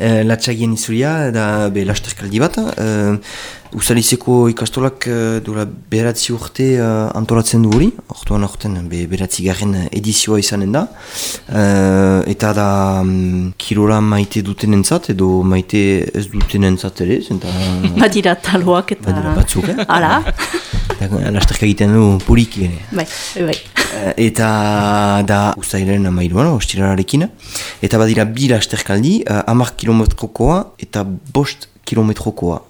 E, Latsagien izuria, da be lasterkaldi bat. E, Uzalizeko ikastolak e, dola beratzi urte e, antolatzen du hori. Hortuan horten be, beratzi garen edizioa izanen da. E, eta da um, kirola maite duten entzat, edo maite ez duten entzat ere. Zenta, Badira taloak eta... badira batzuk, eh? Hala, Lasterka egiten du puriki ere. bai, bai. Eh, eta da uztailen amairuan, ostirararekin. Eta badira bi lasterkaldi, uh, amar kilometrokoa eta bost kilometrokoa.